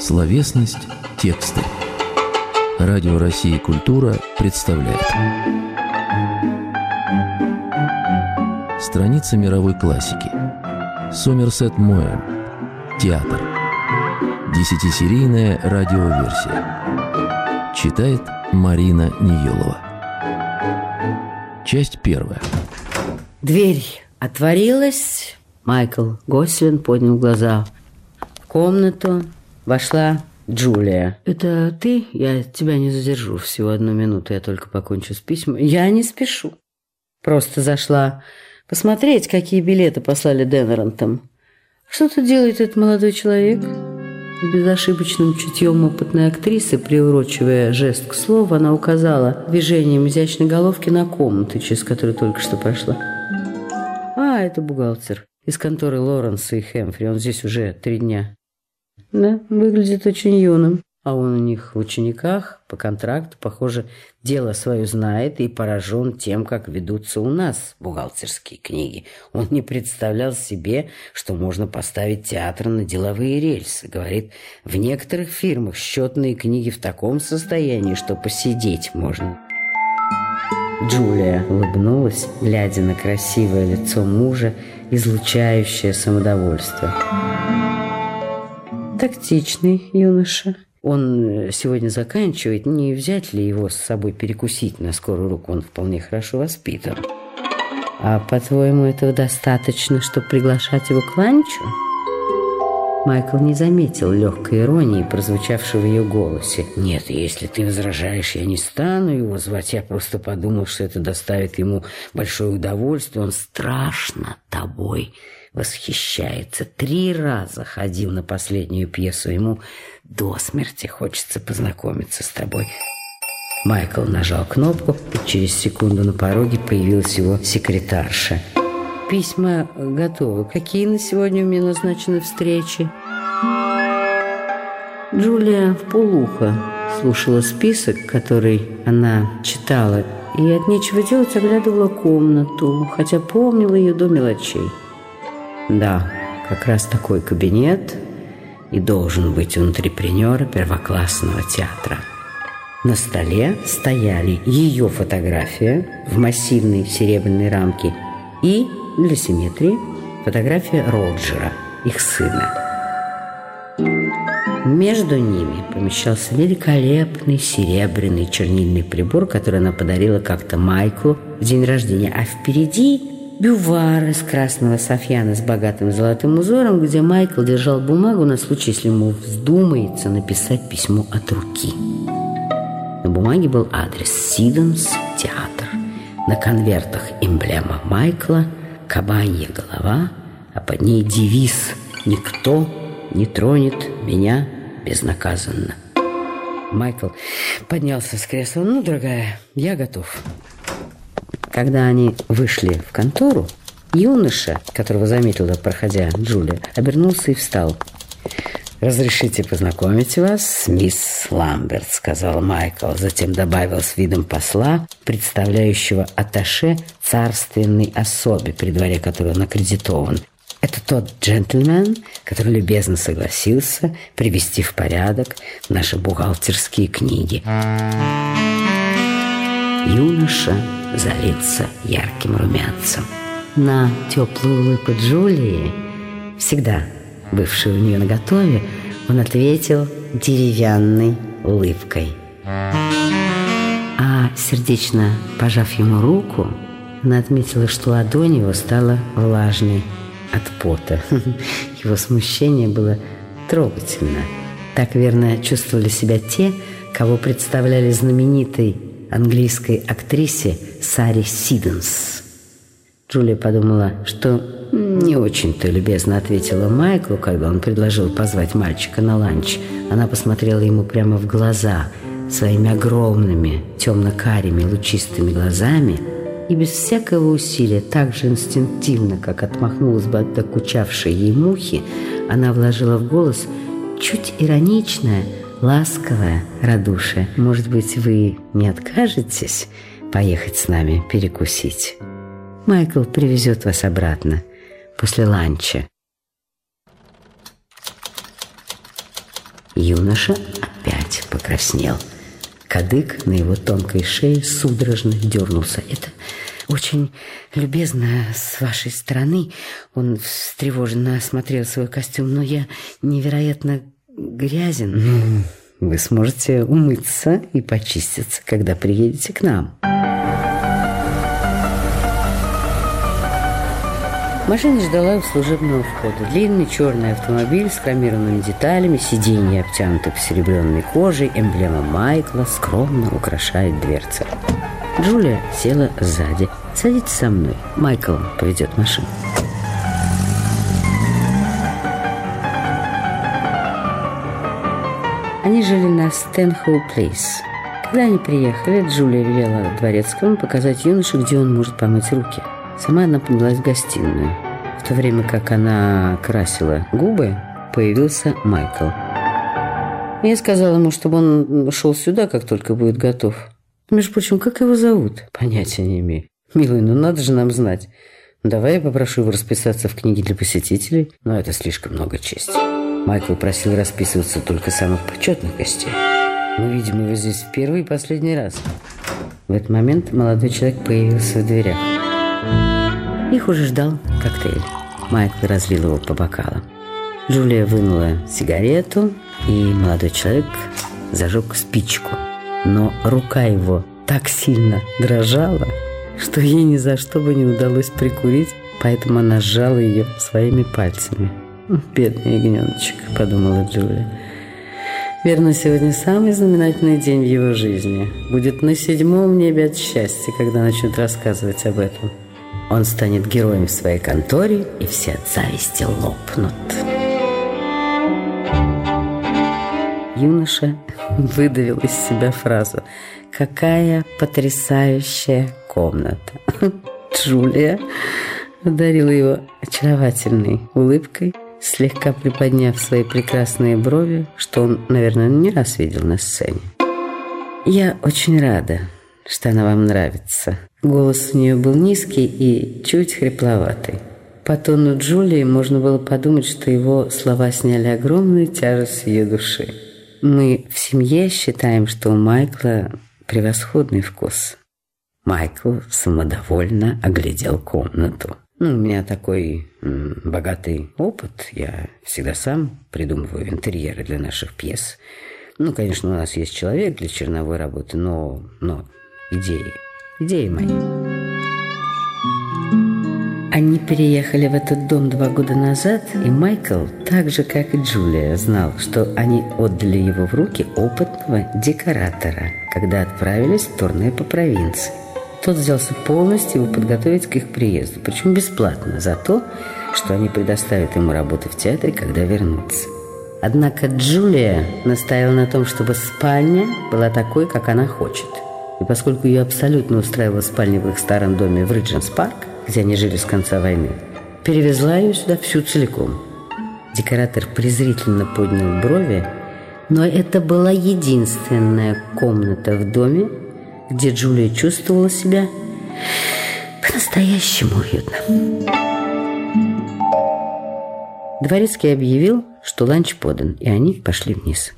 Словесность тексты. Радио России «Культура» представляет. Страница мировой классики. Сомерсет Моэм Театр. Десятисерийная радиоверсия. Читает Марина Ниелова Часть первая. Дверь отворилась. Майкл Гослин поднял глаза. В комнату вошла Джулия. «Это ты? Я тебя не задержу. Всего одну минуту. Я только покончу с письмом. Я не спешу. Просто зашла посмотреть, какие билеты послали Денверантом. Что тут делает этот молодой человек?» С безошибочным чутьем опытной актрисы, приурочивая жест к слову, она указала движением изящной головки на комнату, через которую только что прошла. «А, это бухгалтер из конторы Лоренса и Хэмфри. Он здесь уже три дня». Да, выглядит очень юным. А он у них в учениках по контракту, похоже, дело свое знает и поражен тем, как ведутся у нас бухгалтерские книги. Он не представлял себе, что можно поставить театр на деловые рельсы. Говорит, в некоторых фирмах счетные книги в таком состоянии, что посидеть можно. Джулия улыбнулась, глядя на красивое лицо мужа, излучающее самодовольство тактичный юноша. Он э, сегодня заканчивает, не взять ли его с собой перекусить на скорую руку, он вполне хорошо воспитан. А по-твоему, этого достаточно, чтобы приглашать его к ланчу? Майкл не заметил легкой иронии, прозвучавшей в ее голосе. «Нет, если ты возражаешь, я не стану его звать. Я просто подумал, что это доставит ему большое удовольствие. Он страшно тобой восхищается. Три раза ходил на последнюю пьесу. Ему до смерти хочется познакомиться с тобой. Майкл нажал кнопку, и через секунду на пороге появилась его секретарша. «Письма готовы. Какие на сегодня у меня назначены встречи?» Джулия в полухо слушала список, который она читала, и от нечего делать оглядывала комнату, хотя помнила ее до мелочей. Да, как раз такой кабинет и должен быть у антрепренера первоклассного театра. На столе стояли ее фотография в массивной серебряной рамке и, для симметрии, фотография Роджера, их сына. Между ними помещался великолепный серебряный чернильный прибор, который она подарила как-то Майклу в день рождения, а впереди бювар из красного софьяна с богатым золотым узором, где Майкл держал бумагу на случай, если ему вздумается написать письмо от руки. На бумаге был адрес Сиденс театр. На конвертах эмблема Майкла, кабанья голова, а под ней девиз «Никто не тронет меня безнаказанно». Майкл поднялся с кресла. «Ну, дорогая, я готов». Когда они вышли в контору, юноша, которого заметила, проходя Джулия, обернулся и встал. «Разрешите познакомить вас с мисс Ламберт», — сказал Майкл. Затем добавил с видом посла, представляющего аташе царственной особе, при дворе которой он аккредитован. Это тот джентльмен, который любезно согласился привести в порядок наши бухгалтерские книги. Юноша залился ярким румянцем. На теплую улыбку Джулии, всегда бывшую у нее наготове, он ответил деревянной улыбкой. А сердечно пожав ему руку, она отметила, что ладонь его стала влажной от пота. Его смущение было трогательно. Так верно чувствовали себя те, кого представляли знаменитой английской актрисе Саре Сиденс. Джулия подумала, что не очень-то любезно ответила Майклу, когда он предложил позвать мальчика на ланч. Она посмотрела ему прямо в глаза своими огромными темно-карими лучистыми глазами и без всякого усилия, так же инстинктивно, как отмахнулась бы от докучавшей ей мухи, она вложила в голос чуть ироничное – ласковое радушие. Может быть, вы не откажетесь поехать с нами перекусить? Майкл привезет вас обратно после ланча. Юноша опять покраснел. Кадык на его тонкой шее судорожно дернулся. Это очень любезно с вашей стороны. Он встревоженно осмотрел свой костюм, но я невероятно грязен. Ну, вы сможете умыться и почиститься, когда приедете к нам. Машина ждала у служебного входа. Длинный черный автомобиль с хромированными деталями, сиденье обтянуто посеребренной кожей, эмблема Майкла скромно украшает дверцы. Джулия села сзади. «Садитесь со мной. Майкл поведет машину». Они жили на Стэнхоу Плейс. Когда они приехали, Джулия велела дворецкому показать юноше, где он может помыть руки. Сама она поднялась в гостиную. В то время как она красила губы, появился Майкл. Я сказала ему, чтобы он шел сюда, как только будет готов. Между прочим, как его зовут? Понятия не имею. Милый, ну надо же нам знать. Давай я попрошу его расписаться в книге для посетителей, но это слишком много чести. Майкл просил расписываться только самых почетных гостей. Мы видим его здесь в первый и последний раз. В этот момент молодой человек появился в дверях. Их уже ждал коктейль. Майкл разлил его по бокалам. Джулия вынула сигарету, и молодой человек зажег спичку – но рука его так сильно дрожала, что ей ни за что бы не удалось прикурить, поэтому она сжала ее своими пальцами. «Бедный ягненочек», — подумала Джулия. Верно, сегодня самый знаменательный день в его жизни. Будет на седьмом небе от счастья, когда начнут рассказывать об этом. Он станет героем в своей конторе, и все от зависти лопнут. Юноша выдавил из себя фразу «Какая потрясающая комната!» Джулия одарила его очаровательной улыбкой, слегка приподняв свои прекрасные брови, что он, наверное, не раз видел на сцене. «Я очень рада, что она вам нравится». Голос у нее был низкий и чуть хрипловатый. По тону Джулии можно было подумать, что его слова сняли огромную тяжесть ее души. Мы в семье считаем, что у Майкла превосходный вкус. Майкл самодовольно оглядел комнату. Ну, у меня такой м, богатый опыт. Я всегда сам придумываю интерьеры для наших пьес. Ну, конечно, у нас есть человек для черновой работы, но, но идеи, идеи мои. Они переехали в этот дом два года назад, и Майкл, так же, как и Джулия, знал, что они отдали его в руки опытного декоратора, когда отправились в турне по провинции. Тот взялся полностью его подготовить к их приезду, причем бесплатно, за то, что они предоставят ему работу в театре, когда вернутся. Однако Джулия настаивала на том, чтобы спальня была такой, как она хочет. И поскольку ее абсолютно устраивала спальня в их старом доме в Ридженс-парк, где они жили с конца войны, перевезла ее сюда всю целиком. Декоратор презрительно поднял брови, но это была единственная комната в доме, где Джулия чувствовала себя по-настоящему уютно. Дворецкий объявил, что ланч подан, и они пошли вниз.